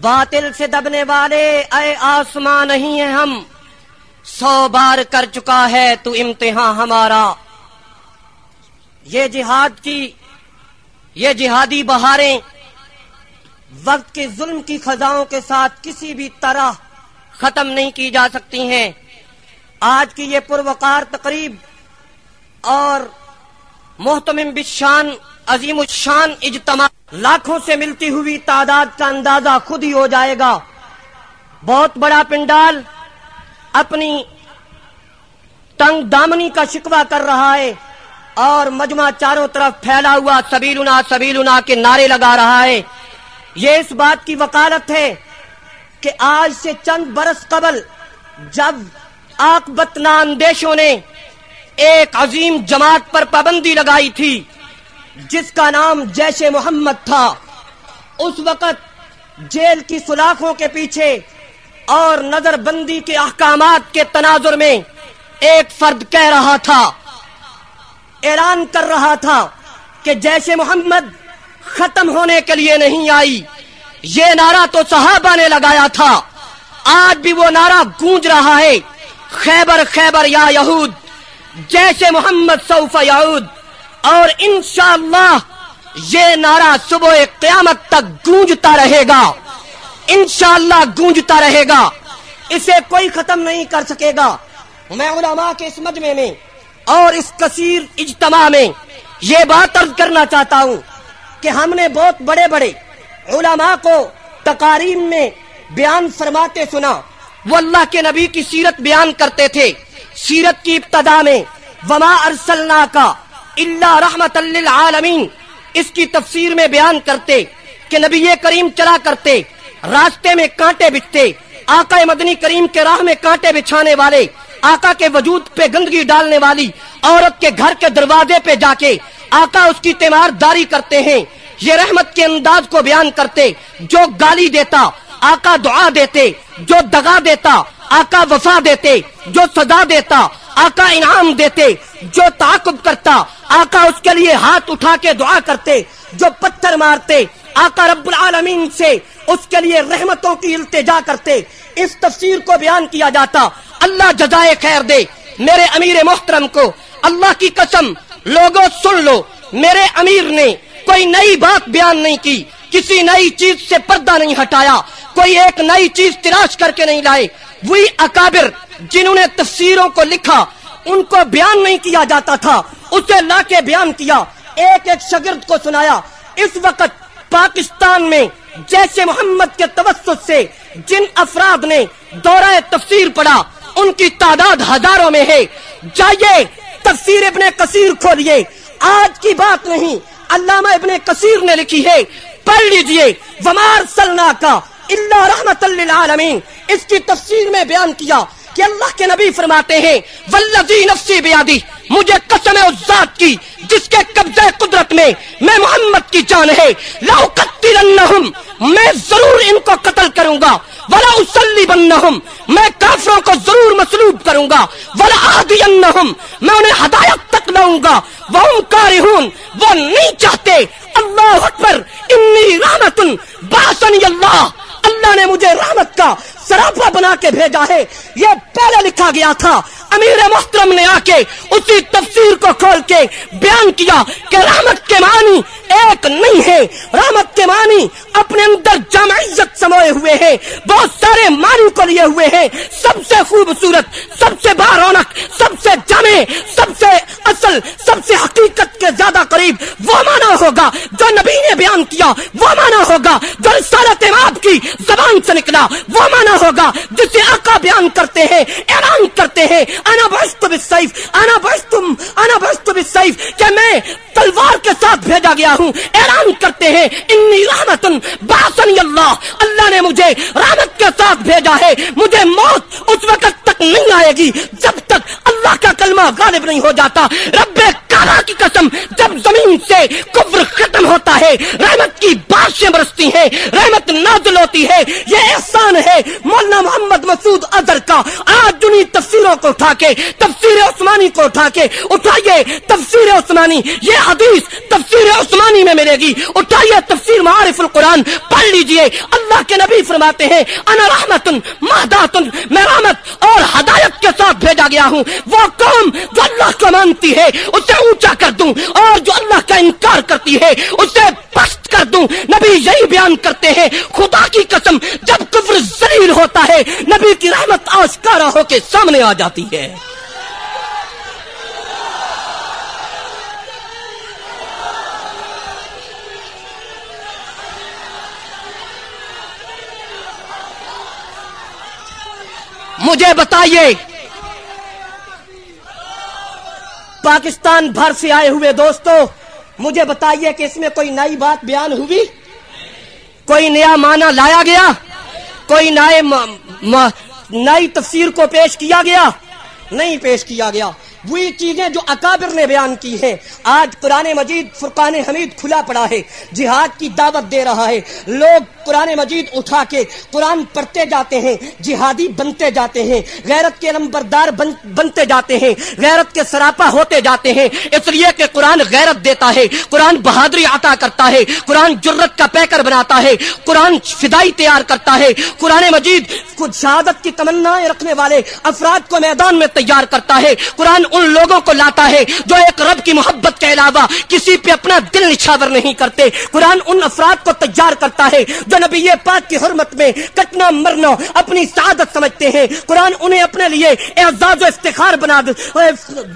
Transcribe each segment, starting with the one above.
باطل سے دبنے والے، اے آسمان نہیں ہیں ہم۔ سو بار کر چکا ہے تو امتحان ہمارا۔ یہ جہاد کی، یہ جہادی بہاریں۔ وقت کے ظلم کی خزاؤں کے ساتھ کسی بھی طرح ختم نہیں کی جا سکتی ہیں۔ آج کی یہ پروکار تقریب اور محتمم بشان عظیم الشان اجتماع لاکھوں سے ملتی ہوئی تعداد کا اندازہ خود ہی ہو جائے گا۔ بہت بڑا پنڈال اپنی تنگ دامنی کا شکوہ کر رہا ہے اور مجمع چاروں طرف پھیلا ہوا سبیلنا سبیلنا کے نعرے لگا رہا ہے۔ یہ اس بات کی وکالت ہے کہ آج سے چند برس قبل جب آک اندیشوں نے ایک عظیم جماعت پر پابندی لگائی تھی جس کا نام جیش محمد تھا، اس وقت جیل کی سلاخوں کے پیچھے اور نظر بندی کے احکامات کے تناظر میں ایک فرد کہہ رہا تھا، اعلان کر رہا تھا کہ جیش محمد ختم ہونے کے لیے نہیں آئی۔ یہ نعرہ تو صحابہ نے لگایا تھا، آج بھی وہ نعرہ گونج رہا ہے۔ خیبر خیبر یا یہود جیسے محمد سوف یعود۔ اور انشاءاللہ یہ نعرہ صبح قیامت تک گونجتا رہے گا۔ انشاءاللہ گونجتا رہے گا۔ اسے کوئی ختم نہیں کر سکے گا۔ میں علماء کے اس مجمع میں اور اس کثیر اجتماع میں یہ بات عرض کرنا چاہتا ہوں کہ ہم نے بہت بڑے بڑے علماء کو تقاریم میں بیان فرماتے سنا۔ وہ اللہ کے نبی کی سیرت بیان کرتے تھے۔ سیرت کی ابتدا میں وما ارسلنا کا اللہ رحمت للعالمین اس کی تفسیر میں بیان کرتے کہ نبی کریم چلا کرتے، راستے میں کانٹے بچتے آقا مدنی کریم کے راہ میں کانٹے بچھانے والے، آقا کے وجود پہ گندگی ڈالنے والی، عورت کے گھر کے دروازے پہ جا کے آقا اس کی تیمار داری کرتے ہیں۔ یہ رحمت کے انداز کو بیان کرتے، جو گالی دیتا، آقا دعا دیتے، جو دگا دیتا آقا وفا دیتے، جو سزا دیتا، آقا انعام دیتے، جو تعاقب کرتا، آقا اس کے لیے ہاتھ اٹھا کے دعا کرتے، جو پتھر مارتے، آقا رب العالمین سے اس کے لیے رحمتوں کی التجا کرتے۔ اس تفسیر کو بیان کیا جاتا، اللہ جزائے خیر دے۔ میرے امیر محترم کو، اللہ کی قسم، لوگوں سن لو، میرے امیر نے کوئی نئی بات بیان نہیں کی۔ کسی نئی چیز سے پردہ نہیں ہٹایا، کوئی ایک نئی چیز تلاش کر کے نہیں لائے وہی اکابر جنہوں نے تفسیروں کو لکھا، ان کو بیان نہیں کیا جاتا تھا، اسے لا کے بیان کیا۔ ایک ایک شگرد کو سنایا۔ اس وقت پاکستان میں جیسے محمد کے توسط سے جن افراد نے دورہ تفسیر پڑھا، ان کی تعداد ہزاروں میں ہے۔ جائیے تفسیر ابن کثیر کھولیے۔ آج کی بات نہیں، علامہ ابن کثیر نے لکھی ہے۔ پڑھ لیجیے. ومار سلنا کا اللہ رحمت للعالمین اس کی تفسیر میں بیان کیا. کہ اللہ کے نبی فرماتے ہیں والذی نفسی بیادی مجھے قسم ہے اس ذات کی، جس کے قبضہ قدرت میں میں محمد کی جان ہے۔ لاؤقتلنہم میں ضرور ان کو قتل کروں گا۔ ولا اسلیبنہم میں کافروں کو ضرور مسلوب کروں گا۔ ولا اہدینہم میں انہیں ہدایت تک لاؤں گا۔ وہ کارہون وہ نہیں چاہتے۔ اللہ اکبر انی رحمت باسنی اللہ اللہ نے مجھے رحمت کا سراپا بنا کے بھیجا ہے۔ یہ پہلے لکھا گیا تھا۔ امیر محترم نے آ کے اسی تفسیر کو کھول کے بیان کیا کہ رحمت کے معنی ایک نہیں ہے۔ رحمت کے معنی اپنے اندر جامعیت سموئے ہوئے ہیں۔ بہت سارے معنی کو لیے ہوئے ہیں۔ سب سے خوبصورت، سب سے بارونق، سب سے جامع، سب سے اصل، سب سے حقیقت کے زیادہ قریب، وہ معنی ہوگا جو نبی نے بیان کیا، وہ معنی ہوگا جو رسالت آپ کی زبان سے نکلا، وہ معنی ہوگا جسے آقا بیان کرتے ہیں، اعلان کرتے ہیں، انا بست بالسیف، انا بستم انا بست بالسیف، کہ میں تلوار کے ساتھ بھیجا گیا ہوں، اعلان کرتے ہیں، انی رحمت باسنی اللہ اللہ نے مجھے رحمت کے ساتھ بھیجا ہے، مجھے موت اس وقت تک نہیں آئے گی، جب اللہ کا کلمہ غالب نہیں ہو جاتا۔ رب کالا کی قسم، جب زمین سے کفر ختم ہوتا ہے، رحمت کی بارشیں برستی ہیں، رحمت نازل ہوتی ہے، یہ احسان ہے۔ مولانا محمد مسعود اظہر کا آج جنی تفسیروں کو اٹھا کے تفسیر عثمانی کو اٹھا کے اٹھائیے تفسیر عثمانی، یہ حدیث تفسیر عثمانی میں ملے گی۔ اٹھائیے تفسیر معارف القرآن، پڑھ لیجیے۔ اللہ کے نبی فرماتے ہیں، انا رحمت مہدات میں رحمت اور ہدایت کے ساتھ بھیجا گیا ہوں۔ وہ قوم جو اللہ کو مانتی ہے، اسے اونچا کر دوں اور جو اللہ کا انکار کرتی ہے، اسے پست کر دوں۔ نبی یہی بیان کرتے ہیں، خدا کی قسم جب کفر ذلیل ہوتا ہے، نبی کی رحمت آشکارا ہو کے سامنے آ جاتی ہے۔ مجھے بتائیے پاکستان بھر سے آئے ہوئے دوستو، مجھے بتائیے کہ اس میں کوئی نئی بات بیان ہوئی؟ کوئی نیا معنی لایا گیا؟ کوئی نئے نئی تفسیر کو پیش کیا گیا؟ نہیں پیش کیا گیا۔ وہی چیزیں جو اکابر نے بیان کی ہیں۔ آج قرآن مجید، فرقان حمید کھلا پڑا ہے۔ جہاد کی دعوت دے رہا ہے۔ لوگ قرآن مجید اٹھا کے قرآن پڑھتے جاتے ہیں، جہادی بنتے جاتے ہیں، غیرت کے نمبردار بن بنتے جاتے ہیں، غیرت کے سراپا ہوتے جاتے ہیں، اس لیے کہ قرآن غیرت دیتا ہے، قرآن بہادری عطا کرتا ہے، قرآن جرت کا پیکر بناتا ہے، قرآن فدائی تیار کرتا ہے، قرآن مجید کچھ شہادت کی تمنا رکھنے والے افراد کو میدان میں تیار کرتا ہے، قرآن ان لوگوں کو لاتا ہے جو ایک رب کی محبت کے علاوہ کسی پہ اپنا دل نچھاور نہیں کرتے، قرآن ان افراد کو تیار کرتا ہے جو نبی پاک کی حرمت میں کٹنا مرنا اپنی سعادت سمجھتے ہیں۔ قرآن انہیں اپنے لیے اعزاز و افتخار بنا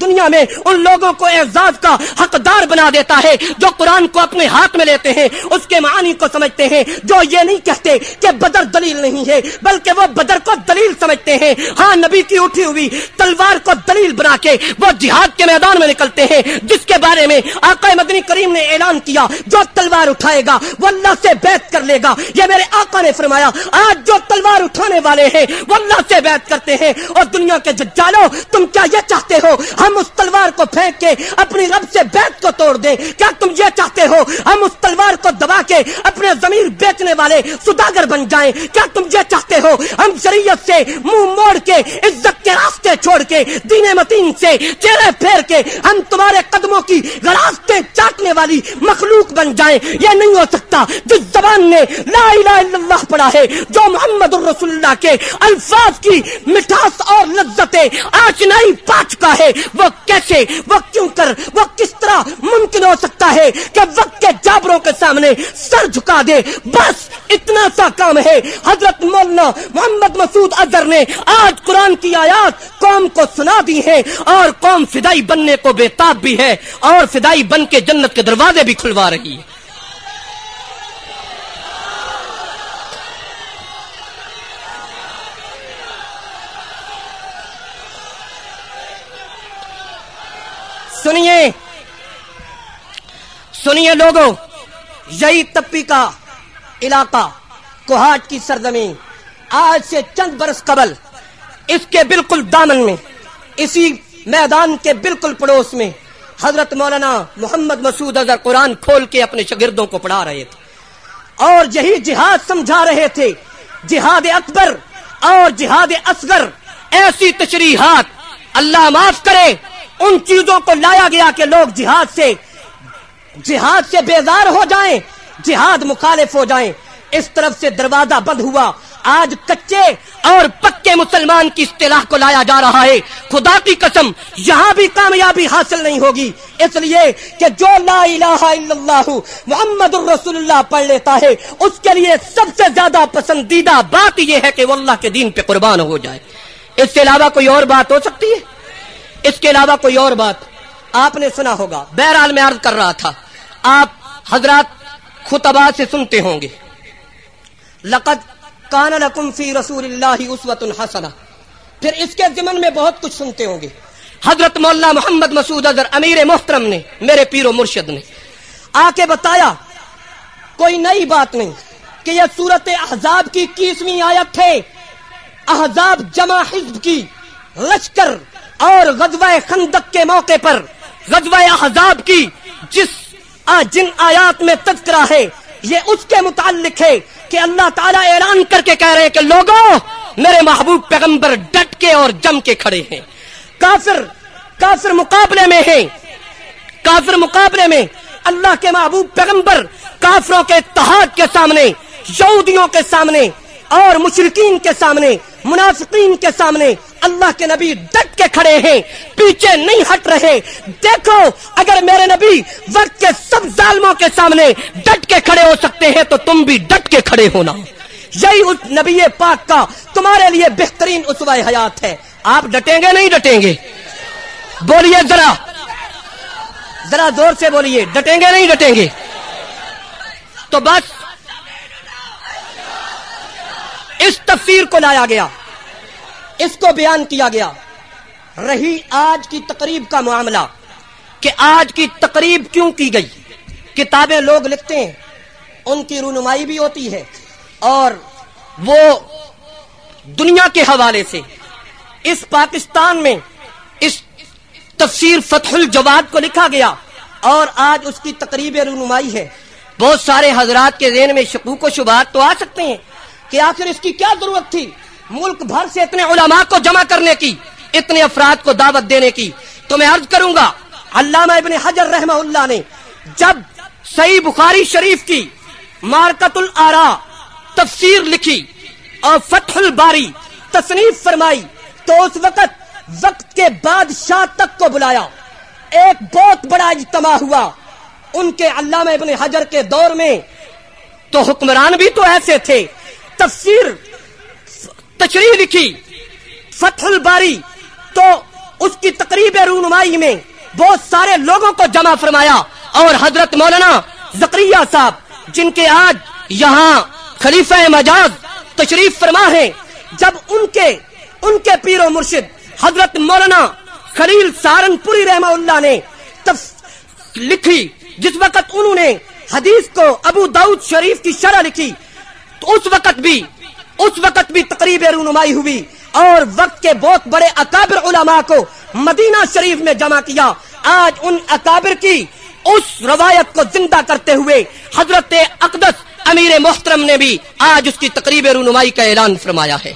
دنیا میں ان لوگوں کو اعزاز کا حقدار بنا دیتا ہے جو قرآن کو اپنے ہاتھ میں لیتے ہیں۔ اس کے معنی کو سمجھتے ہیں جو یہ نہیں کہتے کہ بدر دلیل نہیں ہے، بلکہ وہ بدر کو دلیل سمجھتے ہیں۔ ہاں نبی کی اٹھی ہوئی تلوار کو دلیل بنا کے وہ جہاد کے میدان میں نکلتے ہیں، جس کے بارے میں آقا مدنی کریم نے اعلان کیا، جو تلوار اٹھائے گا، وہ اللہ سے بیت کر لے گا۔ یہ میرے آقا نے فرمایا، آج جو تلوار اٹھانے والے ہیں، وہ اللہ سے بیت کرتے ہیں اور دنیا کے ججالو تم کیا یہ چاہتے ہو؟ ہم اس تلوار کو پھینک کے اپنی رب سے بیت کو توڑ دیں۔ کیا تم یہ چاہتے ہو؟ ہم اس تلوار کو دبا کے اپنے زمین بیچنے والے سداگر بن جائیں۔ کیا تم یہ چاہتے ہو؟ ہم شریعت سے منہ موڑ کے، عزت کے راستے چھوڑ کے، دین متین سے چہرے پھیر کے ہم تمہارے قدموں کی راستے چاٹنے والی مخلوق بن جائیں۔ یہ نہیں ہو سکتا۔ جس زبان نے لا الہ الا اللہ پڑا ہے، جو محمد الرسول اللہ کے الفاظ کی مٹھاس اور لذتیں آج نہیں پا چکا ہے۔ وہ کیسے، وہ کیوں کر، وہ کس طرح ممکن ہو سکتا ہے کہ وقت کے جابروں کے سامنے سر جھکا دے؟ بس اتنا سا کام ہے۔ حضرت مولانا محمد مسعود اظہر نے آج قرآن کی آیات قوم کو سنا دی ہے اور قوم فدائی بننے کو بےتاب بھی ہے اور فدائی بن کے جنت کے دروازے بھی کھلوا رہی ہے۔ سنیے۔ سنیے لوگوں، یہی تپی کا علاقہ، کوہاٹ کی سرزمین، آج سے چند برس قبل اس کے بالکل دامن میں، اسی میدان کے بالکل پڑوس میں، حضرت مولانا محمد مسعود اظہر قرآن کھول کے اپنے شاگردوں کو پڑھا رہے تھے۔ اور یہی جہاد سمجھا رہے تھے، جہاد اکبر اور جہاد اصغر، ایسی تشریحات، اللہ معاف کرے۔ ان چیزوں کو لایا گیا کہ لوگ جہاد سے جہاد سے بیزار ہو جائیں، جہاد مخالف ہو جائیں۔ اس طرف سے دروازہ بند ہوا۔ آج کچے اور پکے مسلمان کی اصطلاح کو لایا جا رہا ہے۔ خدا کی قسم، یہاں بھی کامیابی حاصل نہیں ہوگی۔ اس لیے کہ جو لا الہ الا اللہ محمد الرسول اللہ پڑھ لیتا ہے، اس کے لیے سب سے زیادہ پسندیدہ بات یہ ہے کہ وہ اللہ کے دین پہ قربان ہو جائے۔ اس سے علاوہ کوئی اور بات ہو سکتی ہے؟ اس کے علاوہ کوئی اور بات آپ نے سنا ہوگا۔ بہرحال میں عرض کر رہا تھا، آپ حضرات خطبہ سے سنتے ہوں گے۔ لقد کان لکم فی رسول اللہ اسوت الحسنہ پھر اس کے ضمن میں بہت کچھ سنتے ہوں گے۔ حضرت مولانا محمد مسعود اظہر امیر محترم نے، میرے پیر و مرشد نے آ کے بتایا، کوئی نئی بات نہیں کہ یہ صورت احزاب کی کیسویں آیت ہے۔ احزاب جمع حزب کی لشکر اور غزوہ خندق کے موقع پر غزوہ احزاب کی جس جن آیات میں تذکرہ ہے، یہ اس کے متعلق ہے کہ اللہ تعالیٰ اعلان کر کے کہہ رہے ہیں کہ لوگوں میرے محبوب پیغمبر ڈٹ کے اور جم کے کھڑے ہیں۔ کافر کافر مقابلے میں ہیں۔ کافر مقابلے میں اللہ کے محبوب پیغمبر کافروں کے اتحاد کے سامنے، یہودیوں کے سامنے اور مشرقین کے سامنے، منافقین کے سامنے اللہ کے نبی ڈٹ کے کھڑے ہیں، پیچھے نہیں ہٹ رہے۔ دیکھو، اگر میرے نبی وقت کے سب ظالموں کے سامنے ڈٹ کے کھڑے ہو سکتے ہیں، تو تم بھی ڈٹ کے کھڑے ہونا۔ یہی اس نبی پاک کا تمہارے لیے بہترین اسوائے حیات ہے۔ آپ ڈٹیں گے، نہیں ڈٹیں گے؟ بولیے ذرا۔ ذرا زور سے بولیے، ڈٹیں گے، نہیں ڈٹیں گے؟ تو بس اس تفسیر کو لایا گیا۔ اس کو بیان کیا گیا۔ رہی آج کی تقریب کا معاملہ۔ کہ آج کی تقریب کیوں کی گئی؟ کتابیں لوگ لکھتے ہیں، ان کی رونمائی بھی ہوتی ہے۔ اور وہ دنیا کے حوالے سے، اس پاکستان میں اس تفسیر فتح الجواد کو لکھا گیا۔ اور آج اس کی تقریب رونمائی ہے۔ بہت سارے حضرات کے ذہن میں شکوک و شبہات تو آ سکتے ہیں۔ کہ آخر اس کی کیا ضرورت تھی؟ ملک بھر سے اتنے علماء کو جمع کرنے کی، اتنے افراد کو دعوت دینے کی۔ تو میں عرض کروں گا، علامہ ابن حجر رحمہ اللہ نے جب صحیح بخاری شریف کی مارکت الارا تفسیر لکھی اور فتح الباری تصنیف فرمائی، تو اس وقت وقت کے بادشاہ تک کو بلایا۔ ایک بہت بڑا اجتماع ہوا۔ ان کے علامہ ابن حجر کے دور میں تو حکمران بھی تو ایسے تھے۔ تفسیر تشریح لکھی، فتح الباری، تو اس کی تقریب رونمائی میں بہت سارے لوگوں کو جمع فرمایا اور حضرت مولانا زکریہ صاحب، جن کے آج یہاں خلیفہ مجاز تشریف فرما ہے جب ان کے ان کے پیر و مرشد حضرت مولانا خلیل سہارنپوری رحمہ اللہ نے لکھی، جس وقت انہوں نے حدیث کو ابو داؤد شریف کی شرح لکھی تو اس وقت بھی، اس وقت بھی تقریب رونمائی ہوئی اور وقت کے بہت بڑے اکابر علماء کو مدینہ شریف میں جمع کیا۔ آج ان اکابر کی اس روایت کو زندہ کرتے ہوئے حضرت اقدس امیر محترم نے بھی آج اس کی تقریب رونمائی کا اعلان فرمایا ہے۔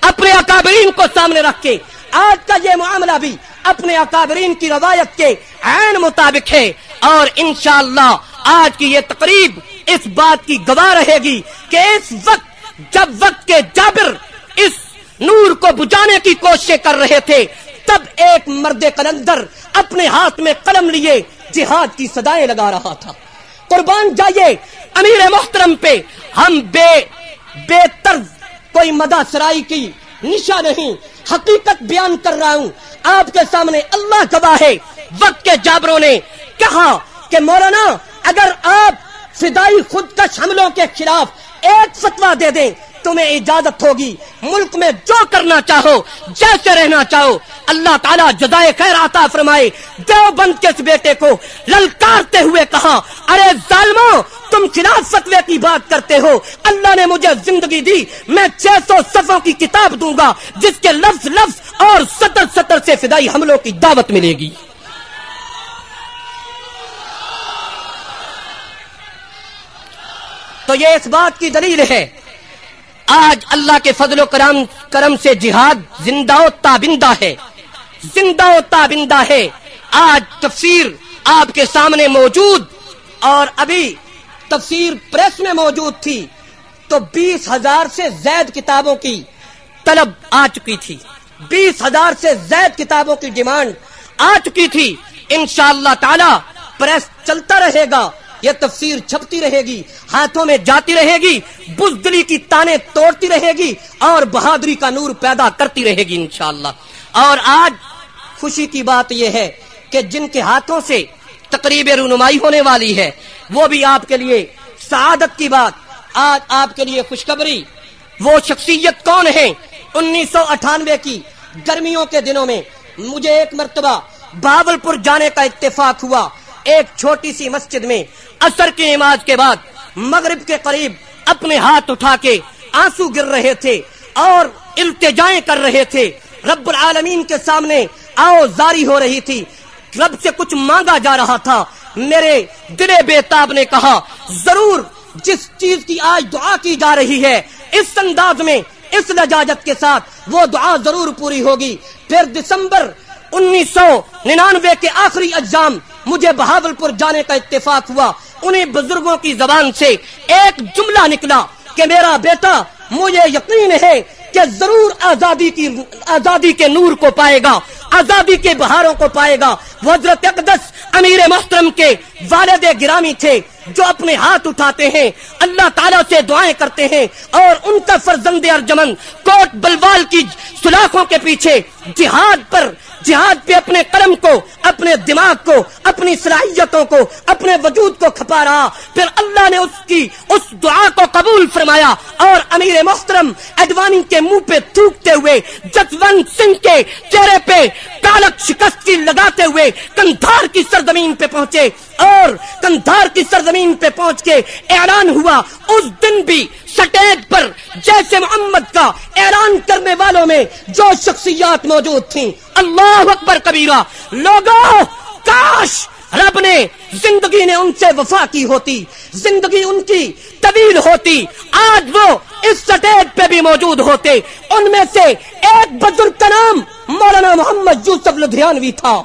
اپنے اکابرین کو سامنے رکھ کے آج کا یہ معاملہ بھی اپنے اکابرین کی روایت کے عین مطابق ہے اور انشاءاللہ آج کی یہ تقریب اس بات کی گواہ رہے گی کہ اس وقت جب وقت کے جابر اس نور کو بجانے کی کوششیں کر رہے تھے، تب ایک مرد قلندر اپنے ہاتھ میں قلم لیے جہاد کی سدائیں لگا رہا تھا۔ قربان جائیے امیر محترم پہ، ہم بے بے طرز کوئی مدا سرائی کی نشا نہیں، حقیقت بیان کر رہا ہوں۔ آپ کے سامنے اللہ گواہ ہے۔ وقت کے جابروں نے کہا کہ مولانا، اگر آپ فدائی خود کش حملوں کے خلاف ایک فتوا دے دیں تمہیں اجازت ہوگی۔ ملک میں جو کرنا چاہو، جیسے رہنا چاہو، اللہ تعالیٰ جدائے خیر آتا فرمائے۔ دیوبند کے اس بیٹے کو للکارتے ہوئے کہا، ارے ظالمو تم خلاف فتوے کی بات کرتے ہو۔ اللہ نے مجھے زندگی دی، میں چھ سو صفوں کی کتاب دوں گا، جس کے لفظ لفظ اور سطر سطر سے فدائی حملوں کی دعوت ملے گی۔ تو یہ اس بات کی دلیل ہے۔ آج اللہ کے فضل و کرم کرم سے جہاد زندہ و تابندہ ہے۔ زندہ و تابندہ ہے۔ آج تفسیر آپ کے سامنے موجود اور ابھی تفسیر پریس میں موجود تھی تو بیس ہزار سے زائد کتابوں کی طلب آ چکی تھی۔ بیس ہزار سے زائد کتابوں کی ڈیمانڈ آ چکی تھی۔ انشاءاللہ تعالی پریس چلتا رہے گا۔ یہ تفسیر چھپتی رہے گی، ہاتھوں میں جاتی رہے گی، بزدلی کی تانے توڑتی رہے گی اور بہادری کا نور پیدا کرتی رہے گی انشاءاللہ۔ اور آج خوشی کی بات یہ ہے کہ جن کے ہاتھوں سے تقریب رونمائی ہونے والی ہے، وہ بھی آپ کے لیے سعادت کی بات۔ آج آپ کے لیے خوشخبری، وہ شخصیت کون ہے؟ انیس سو اٹھانوے کی گرمیوں کے دنوں میں مجھے ایک مرتبہ باول پور جانے کا اتفاق ہوا۔ ایک چھوٹی سی مسجد میں اثر کی نماز کے بعد مغرب کے قریب اپنے ہاتھ اٹھا کے آنسو گر رہے تھے اور التجائیں کر رہے تھے۔ رب العالمین کے سامنے آؤ زاری ہو رہی تھی۔ رب سے کچھ مانگا جا رہا تھا۔ میرے دل بیتاب نے کہا، ضرور جس چیز کی آج دعا کی جا رہی ہے، اس انداز میں، اس لجاجت کے ساتھ وہ دعا ضرور پوری ہوگی۔ پھر دسمبر انیس سو ننانوے کے آخری اجام مجھے بہاول پور جانے کا اتفاق ہوا۔ انہیں بزرگوں کی زبان سے ایک جملہ نکلا کہ میرا بیٹا مجھے یقین ہے کہ ضرور آزادی کی آزادی کے نور کو پائے گا، آزادی کے بہاروں کو پائے گا۔ وہ حضرت اقدس امیر محترم کے والد گرامی تھے جو اپنے ہاتھ اٹھاتے ہیں، اللہ تعالیٰ سے دعائیں کرتے ہیں اور ان کا فرزند ارجمن کوٹ بلوال کی سلاخوں کے پیچھے جہاد پر جہاد پہ اپنے قلم کو، اپنے دماغ کو، اپنی صلاحیتوں کو، اپنے وجود کو کھپا رہا۔ پھر اللہ نے اس کی، اس دعا کو قبول فرمایا۔ اور امیر محترم اڈوانی کے منہ پہ تھوکتے ہوئے جسونت سنگھ کے چہرے پہ کالک شکست کی لگاتے ہوئے کندھار کی سرزمین پہ پہنچے۔ اور کندھار کی سرزمین پہ پہنچ کے اعلان ہوا۔ اس دن بھی سٹیج پر جیسے محمد کا اعلان کرنے والوں میں جو شخصیات موجود تھیں۔ اللہ اکبر کبیرہ۔ لوگوں، کاش رب نے زندگی نے ان سے وفا کی ہوتی، زندگی ان کی طویل ہوتی، آج وہ اس سٹیج پہ بھی موجود ہوتے۔ ان میں سے ایک بزرگ کا نام مولانا محمد یوسف لدھیانوی تھا۔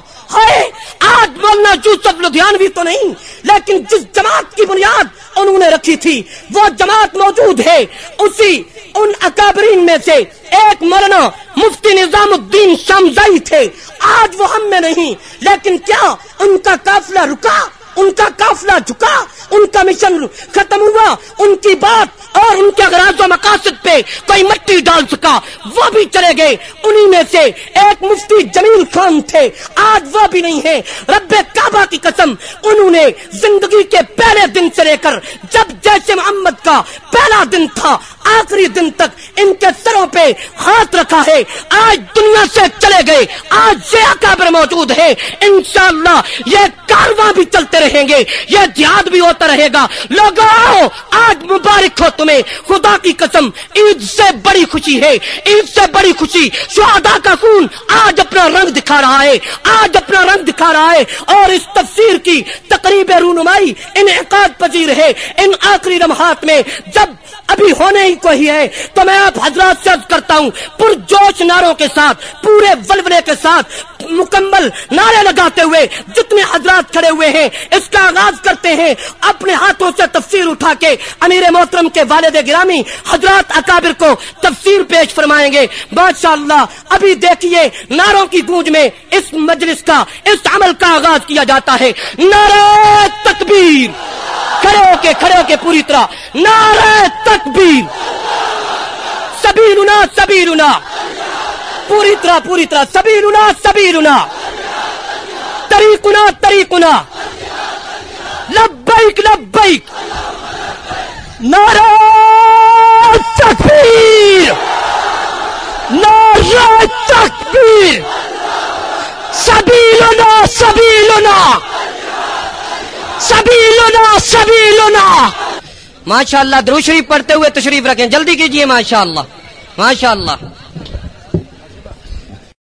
آج مولانا یوسف لدھیانوی تو نہیں، لیکن جس جماعت کی بنیاد انہوں نے رکھی تھی۔ وہ جماعت موجود ہے۔ اسی ان اکابرین میں سے ایک مولانا مفتی نظام الدین شمزائی تھے۔ آج وہ ہم میں نہیں، لیکن کیا ان کا قافلہ رکا؟ ان کا قافلہ جھکا، ان کا مشن ختم ہوا، ان کی بات اور ان کے اغراض و مقاصد پہ کوئی مٹی ڈال سکا، وہ بھی چلے گئے۔ انہی میں سے ایک مفتی جمیل خان تھے، آج وہ بھی نہیں ہے رب کعبہ کی قسم، انہوں نے زندگی کے پہلے دن سے لے کر جب جیسے محمد کا پہلا دن تھا آخری دن تک ان کے سروں پہ ہاتھ رکھا ہے۔ آج دنیا سے چلے گئے۔ آج یہ اکابر موجود ہے۔ انشاءاللہ یہ کارواں بھی چلتے رہیں گے۔ یہ جہاد بھی ہوتا رہے گا۔ لوگوں آج مبارک ہو تمہیں۔ خدا کی قسم، عید سے بڑی خوشی ہے۔ عید سے بڑی خوشی۔ شہدا کا خون آج اپنا رنگ دکھا رہا ہے۔ آج اپنا رنگ دکھا رہا ہے۔ اور اس تفسیر کی تقریب رونمائی انعقاد پذیر ہے۔ ان آخری لمحات میں جب ابھی ہونے ہی کو ہی ہے تو میں آپ حضرات سے عرض کرتا ہوں، پرجوش ناروں کے ساتھ، پورے ولولے کے ساتھ مکمل نعرے لگاتے ہوئے جتنے حضرات کھڑے ہوئے ہیں، اس کا آغاز کرتے ہیں۔ اپنے ہاتھوں سے تفسیر اٹھا کے امیر محترم کے والد گرامی حضرات اکابر کو تفسیر پیش فرمائیں گے۔ ماشاء اللہ ابھی دیکھیے ناروں کی گونج میں اس مجلس کا، اس عمل کا آغاز کیا جاتا ہے۔ نعرہ تکبیر۔ کھڑے ہو کے، کھڑے ہو کے پوری طرح۔ نعرہ تکبیر۔ سبھی لنا سبھی پوری طرح پوری طرح۔ سبھی لنا سبھی طریقنا طریقنا۔ لبیک لبیک۔ نعرہ تکبیر۔ نعرہ تکبیر۔ سبیلنا سبیلنا۔ سبیلنا سبیلنا۔ ماشاء اللہ شریف پڑھتے ہوئے تشریف رکھیں۔ جلدی کیجیے ماشاء اللہ ماشاء اللہ